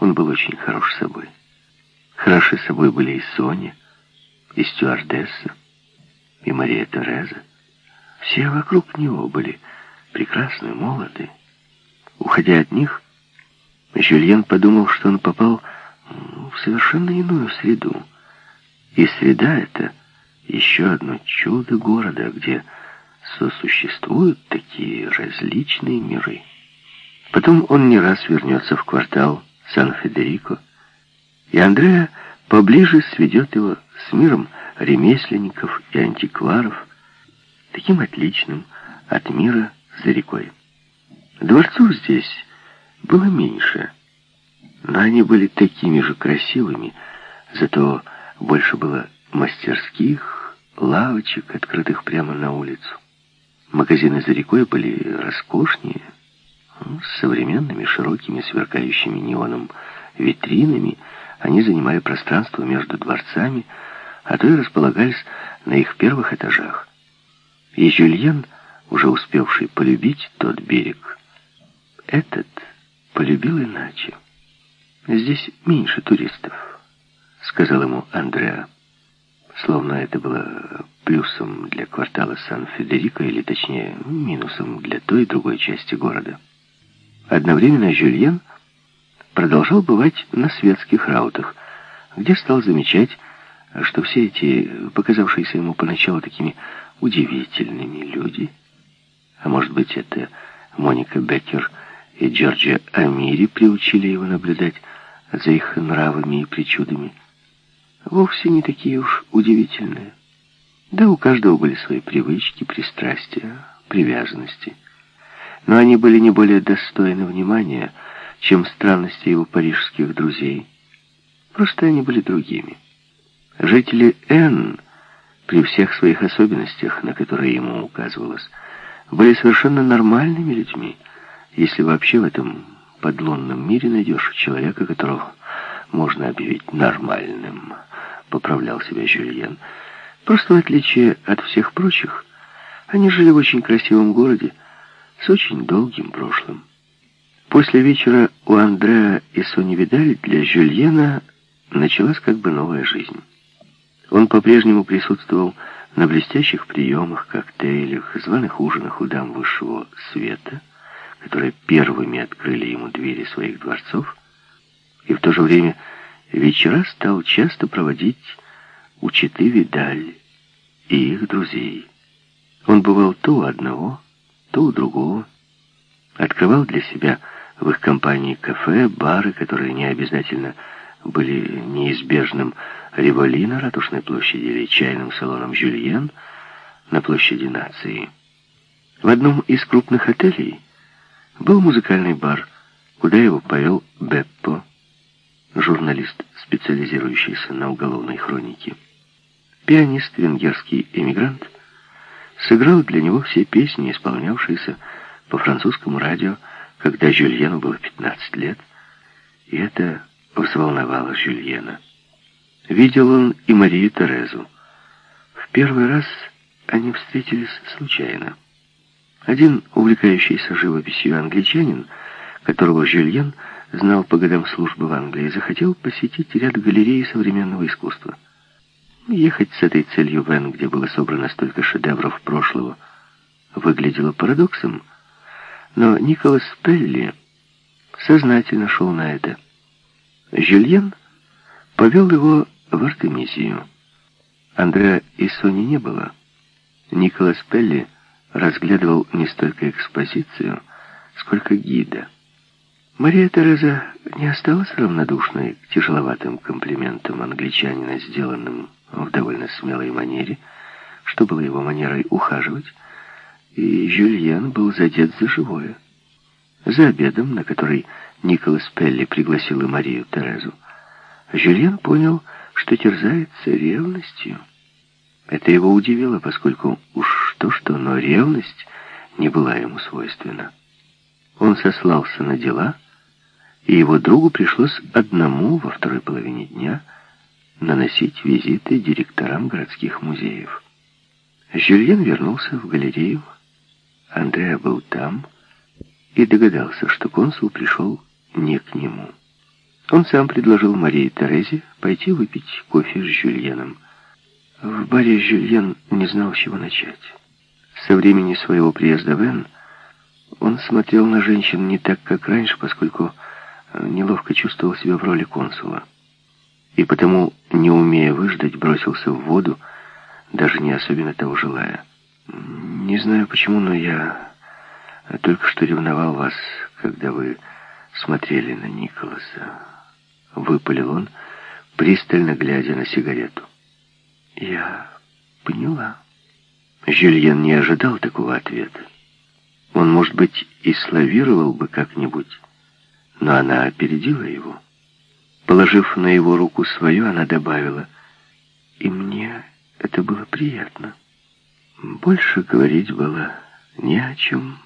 Он был очень хорош собой. Хороши собой были и Соня, и стюардесса, и Мария Тереза. Все вокруг него были прекрасны, молоды. Уходя от них, Жюльен подумал, что он попал в совершенно иную среду. И среда эта еще одно чудо города, где сосуществуют такие различные миры. Потом он не раз вернется в квартал Сан-Федерико, и Андреа поближе сведет его с миром ремесленников и антикваров, таким отличным от мира за рекой. Дворцов здесь было меньше, но они были такими же красивыми, зато больше было мастерских, лавочек, открытых прямо на улицу. Магазины за рекой были роскошнее, современными широкими сверкающими неоном витринами. Они занимали пространство между дворцами, а то и располагались на их первых этажах. И Жюльен, уже успевший полюбить тот берег, этот полюбил иначе. «Здесь меньше туристов», — сказал ему Андреа. Словно это было плюсом для квартала Сан-Федерико, или точнее, минусом для той и другой части города. Одновременно Жюльен продолжал бывать на светских раутах, где стал замечать, что все эти, показавшиеся ему поначалу такими удивительными люди, а может быть это Моника Беккер и Джорджия Амири приучили его наблюдать за их нравами и причудами, вовсе не такие уж удивительные. Да, у каждого были свои привычки, пристрастия, привязанности. Но они были не более достойны внимания, чем странности его парижских друзей. Просто они были другими. Жители Н, при всех своих особенностях, на которые ему указывалось, были совершенно нормальными людьми, если вообще в этом подлунном мире найдешь человека, которого можно объявить нормальным, поправлял себя Жюльен. Просто в отличие от всех прочих, они жили в очень красивом городе с очень долгим прошлым. После вечера у Андреа и Сони Видаль для Жюльена началась как бы новая жизнь. Он по-прежнему присутствовал на блестящих приемах, коктейлях, званых ужинах у дам высшего света, которые первыми открыли ему двери своих дворцов, и в то же время вечера стал часто проводить у Читы Видаль и их друзей. Он бывал то у одного, то у другого, открывал для себя в их компании кафе, бары, которые не обязательно были неизбежным Риволи на Ратушной площади или чайным салоном «Жюльен» на площади нации. В одном из крупных отелей был музыкальный бар, куда его повел Беппо, журналист, специализирующийся на уголовной хронике. Пианист, венгерский эмигрант, сыграл для него все песни, исполнявшиеся по французскому радио, когда Жюльену было 15 лет, и это взволновало Жюльена. Видел он и Марию Терезу. В первый раз они встретились случайно. Один увлекающийся живописью англичанин, которого Жюльен знал по годам службы в Англии, захотел посетить ряд галерей современного искусства. Ехать с этой целью в Эн, где было собрано столько шедевров прошлого, выглядело парадоксом, но Николас Пелли сознательно шел на это – Жюльен повел его в Артемизию. Андреа и Сони не было. Николас Пелли разглядывал не столько экспозицию, сколько гида. Мария Тереза не осталась равнодушной к тяжеловатым комплиментам англичанина, сделанным в довольно смелой манере, что было его манерой ухаживать, и Жюльен был задет за живое. За обедом, на который Николас Пелли пригласил и Марию Терезу, Жюльен понял, что терзается ревностью. Это его удивило, поскольку уж что-что, но ревность не была ему свойственна. Он сослался на дела, и его другу пришлось одному во второй половине дня наносить визиты директорам городских музеев. Жюльен вернулся в галерею. Андреа был там и догадался, что консул пришел не к нему. Он сам предложил Марии Терезе пойти выпить кофе с Жюльеном. В баре Жюльен не знал, с чего начать. Со времени своего приезда в Энн он смотрел на женщин не так, как раньше, поскольку неловко чувствовал себя в роли консула. И потому, не умея выждать, бросился в воду, даже не особенно того желая. Не знаю почему, но я только что ревновал вас, когда вы смотрели на Николаса. Выпалил он, пристально глядя на сигарету. Я поняла. Жюльен не ожидал такого ответа. Он, может быть, и славировал бы как-нибудь, но она опередила его. Положив на его руку свою, она добавила, «И мне это было приятно». Больше говорить было не о чем.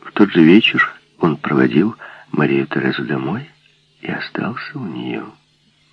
В тот же вечер он проводил Марию Терезу домой и остался у нее.